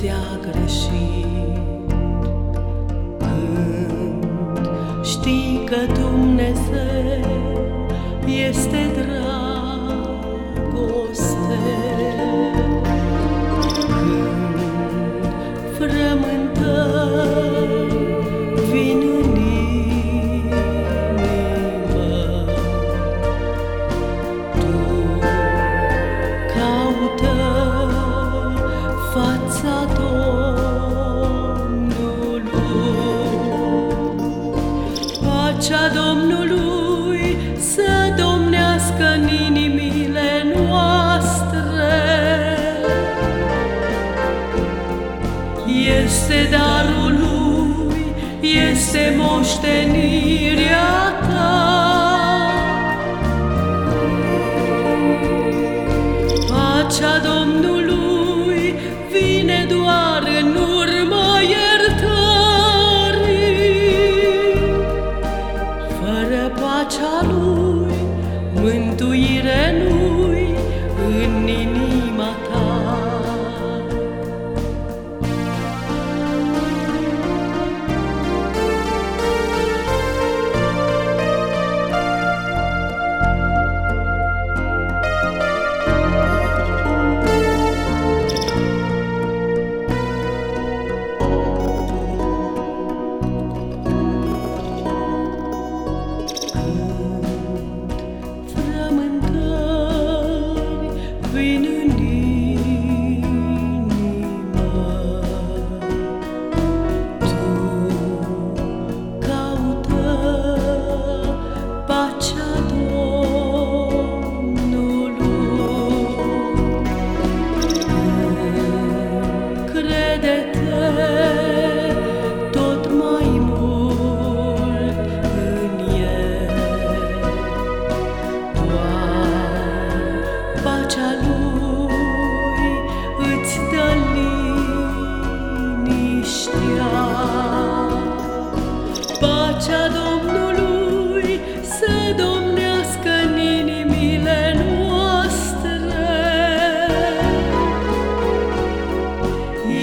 ți-a greșit. Când știi că Dumnezeu este dragoste, fața Domnului. Pacea Domnului să domnească în inimile noastre. Este darul Lui, este moștenirea în inima ta.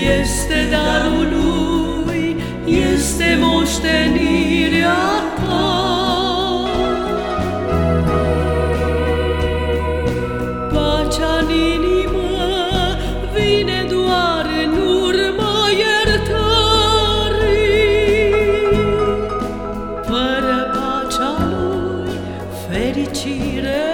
este darul lui, este moștenirea ta. Pacea în inimă vine doar în urma iertării. Fără pacea lui, fericire